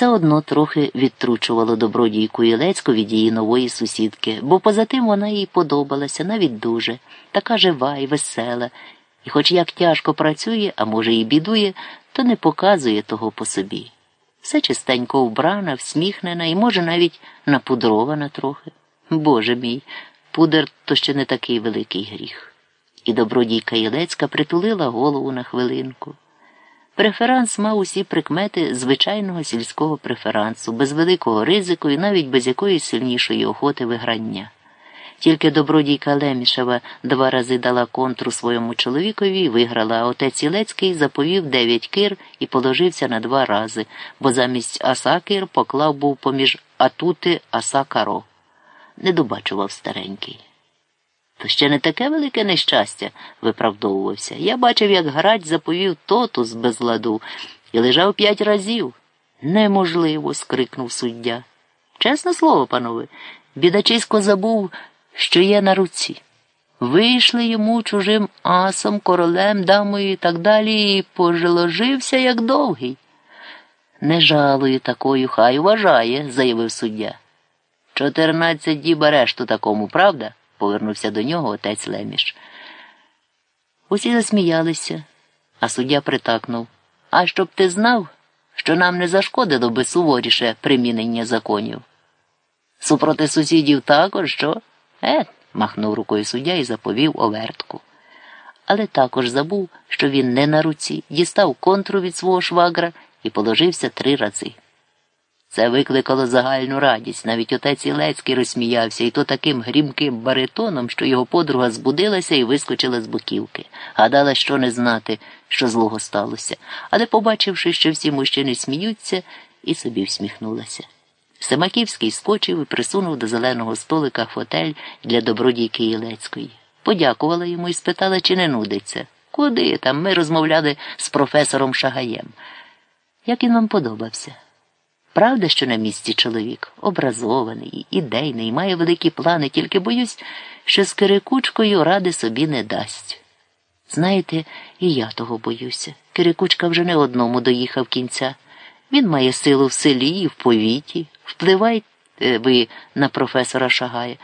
Це одно трохи відтручувало добродійку Ілецьку від її нової сусідки, бо поза тим вона їй подобалася навіть дуже, така жива і весела, і хоч як тяжко працює, а може і бідує, то не показує того по собі. Все чистенько вбрана, всміхнена і, може, навіть напудрована трохи. Боже мій, пудер то ще не такий великий гріх. І добродійка Ілецька притулила голову на хвилинку. Преферанс мав усі прикмети звичайного сільського преферансу, без великого ризику і навіть без якоїсь сильнішої охоти виграння. Тільки добродійка Лемішева два рази дала контру своєму чоловікові і виграла, а отець Ілецький заповів дев'ять кир і положився на два рази, бо замість асакир поклав був поміж атути асакаро. Не добачував старенький. То ще не таке велике нещастя, виправдовувався. Я бачив, як грач заповів тотус без ладу і лежав п'ять разів. Неможливо. скрикнув суддя. Чесне слово, панове, бідачисько забув, що є на руці. Вийшли йому чужим асом, королем, дамою і так далі, і пожиложився, як довгий. Не жалую такою, хай вважає, заявив суддя. Чотирнадцять діб арешту такому, правда? Повернувся до нього отець Леміш. Усі засміялися, а суддя притакнув. А щоб ти знав, що нам не зашкодило би суворіше примінення законів. Супроти сусідів також що? Е, махнув рукою суддя і заповів овертку. Але також забув, що він не на руці, дістав контру від свого швагра і положився три рази. Це викликало загальну радість. Навіть отець Ілецький розсміявся, і то таким грімким баритоном, що його подруга збудилася і вискочила з боківки. Гадала, що не знати, що злого сталося, але, побачивши, що всі мужчини сміються, і собі всміхнулася. Семаківський скочив і присунув до зеленого столика фотель для добродійки Ілецької. Подякувала йому і спитала, чи не нудиться. Куди там? Ми розмовляли з професором Шагаєм. Як він вам подобався? Правда, що на місці чоловік образований, ідейний, має великі плани, тільки боюсь, що з Кирикучкою ради собі не дасть. Знаєте, і я того боюся. Кирикучка вже не одному доїхав кінця. Він має силу в селі і в повіті. Впливайте ви на професора Шагая,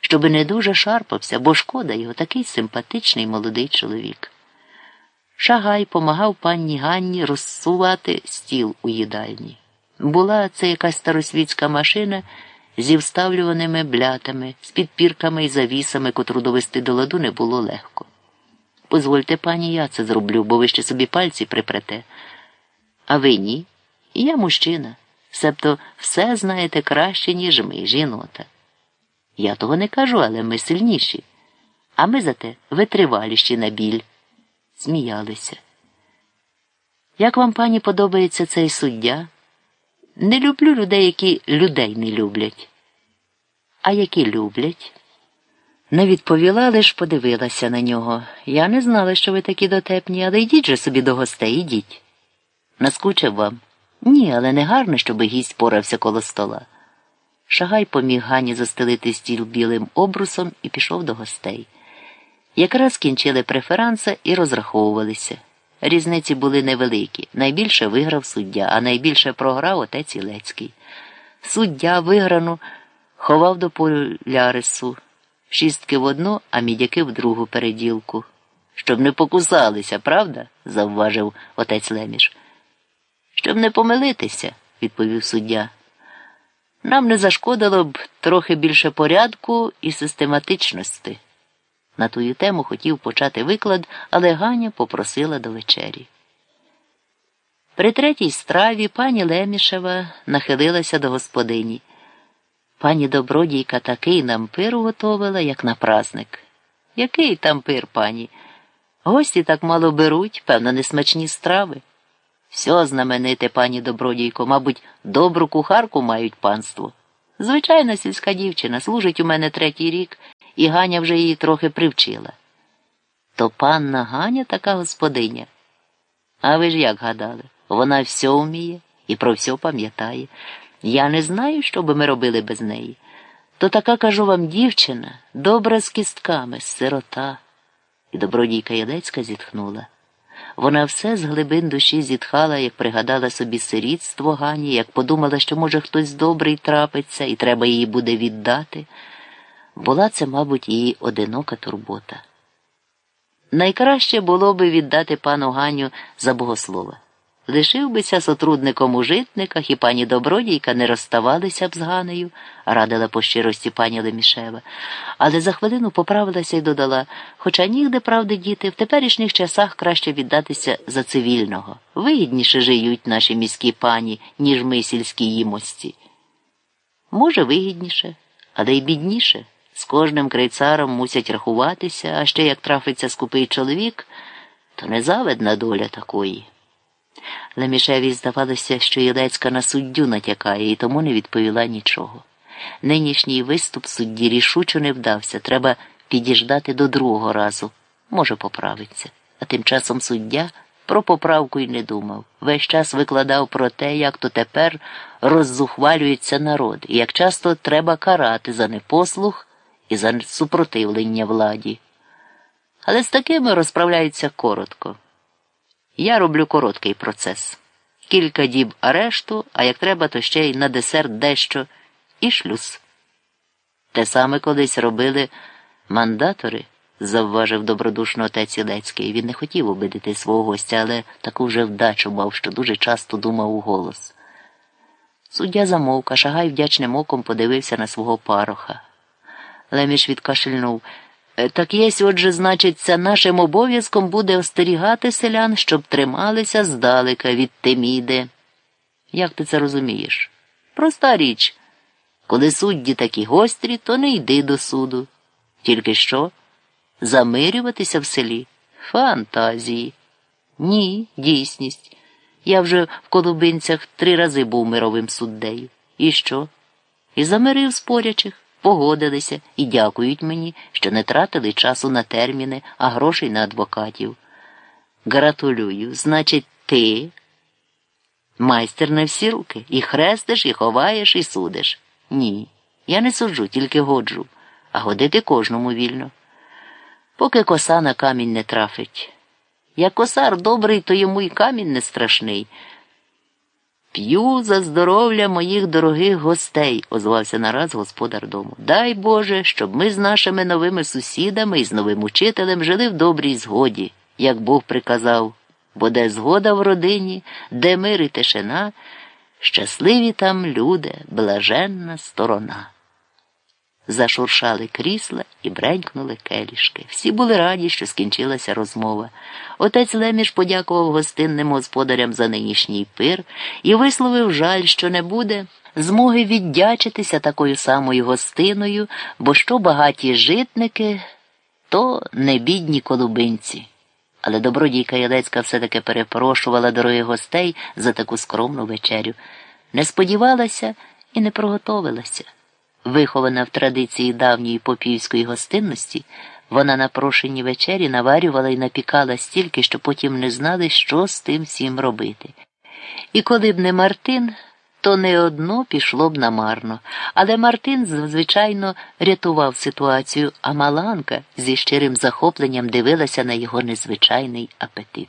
щоби не дуже шарпався, бо шкода його такий симпатичний молодий чоловік. Шагай помагав пані Ганні розсувати стіл у їдальні. Була це якась старосвітська машина зі вставлюваними блятами, з підпірками і завісами, котру довести до ладу не було легко. Позвольте, пані, я це зроблю, бо ви ще собі пальці припрете. А ви ні? Я мужчина, себто все знаєте краще, ніж ми, жінота. Я того не кажу, але ми сильніші. А ми зате витриваліші на біль. Сміялися. Як вам, пані, подобається цей суддя? Не люблю людей, які людей не люблять. А які люблять? Не відповіла, лиш подивилася на нього. Я не знала, що ви такі дотепні, але йдіть же собі до гостей, йдіть. Наскучив вам? Ні, але не гарно, щоб гість порався коло стола. Шагай поміг Гані застелити стіл білим обрусом і пішов до гостей. Якраз кінчили преферанса і розраховувалися. Різниці були невеликі. Найбільше виграв суддя, а найбільше програв отець Ілецький. Суддя виграну ховав до полярису, шістки в одну, а мідяки в другу переділку. Щоб не покусалися, правда? завважив отець Леміш. Щоб не помилитися, відповів суддя. Нам не зашкодило б трохи більше порядку і систематичності. На тую тему хотів почати виклад, але Ганя попросила до вечері. При третій страві пані Лемішева нахилилася до господині. Пані добродійка такий нам пир готовила, як на праздник. Який там пир, пані? Гості так мало беруть, певно, несмачні страви. Все знамените, пані добродійко, мабуть, добру кухарку мають панство. Звичайна сільська дівчина служить у мене третій рік і Ганя вже її трохи привчила. То панна Ганя така господиня. А ви ж як гадали? Вона все вміє і про все пам'ятає. Я не знаю, що би ми робили без неї. То така, кажу вам, дівчина, добра з кістками, сирота. І добродійка Єлецька зітхнула. Вона все з глибин душі зітхала, як пригадала собі сирітство Гані, як подумала, що, може, хтось добрий трапиться і треба її буде віддати. Була це, мабуть, її одинока турбота. Найкраще було би віддати пану Ганю за богослова. Лишив бися сотрудником у житниках, і пані добродійка не розставалися б з Ганею, радила по щирості пані Лемішева, але за хвилину поправилася і додала хоча нігде правди діти, в теперішніх часах краще віддатися за цивільного. Вигідніше жиють наші міські пані, ніж ми сільські їмості. Може, вигідніше, але й бідніше. З кожним крейцаром мусять рахуватися, а ще як трафиться скупий чоловік, то незавидна доля такої. Лемішеві здавалося, що Єлецька на суддю натякає і тому не відповіла нічого. Нинішній виступ судді рішучо не вдався. Треба підіждати до другого разу. Може, поправиться. А тим часом суддя про поправку й не думав. Весь час викладав про те, як то тепер роззухвалюється народ, і як часто треба карати за непослух і за супротивлення владі. Але з такими розправляються коротко. Я роблю короткий процес. Кілька діб арешту, а як треба, то ще й на десерт дещо і шлюз. Те саме колись робили мандатори, завважив добродушно отець Ілецький. Він не хотів обидити свого гостя, але таку вже вдачу мав, що дуже часто думав у голос. Суддя замовк, а шагай вдячним оком подивився на свого пароха. Леміш відкашельнув. «Е, так єсь, отже, значиться, нашим обов'язком буде остерігати селян, щоб трималися здалека від Теміди. Як ти це розумієш? Проста річ. Коли судді такі гострі, то не йди до суду. Тільки що? Замирюватися в селі? Фантазії. Ні, дійсність. Я вже в Колубинцях три рази був мировим суддею. І що? І замирив спорячих погодилися і дякують мені, що не тратили часу на терміни, а грошей на адвокатів. Гратулюю, значить, ти майстер на всі руки, і хрестиш, і ховаєш, і судиш. Ні. Я не суджу, тільки годжу, а годити кожному вільно. Поки коса на камінь не трафить. Як косар добрий, то йому й камінь не страшний. П'ю за здоров'я моїх дорогих гостей, озвався нараз господар дому. Дай Боже, щоб ми з нашими новими сусідами і з новим учителем жили в добрій згоді, як Бог приказав, бо де згода в родині, де мир і тишина, щасливі там люди, блаженна сторона. Зашуршали крісла і бренькнули келішки. Всі були раді, що скінчилася розмова. Отець Леміш подякував гостинним господарям за нинішній пир і висловив жаль, що не буде змоги віддячитися такою самою гостиною, бо що багаті житники, то не бідні колубинці. Але добродійка Єлецька все-таки перепрошувала дорогих гостей за таку скромну вечерю. Не сподівалася і не проготовилася. Вихована в традиції давньої попівської гостинності, вона на прошенні вечері наварювала і напікала стільки, що потім не знали, що з тим всім робити. І коли б не Мартин, то не одно пішло б намарно. Але Мартин, звичайно, рятував ситуацію, а Маланка зі щирим захопленням дивилася на його незвичайний апетит.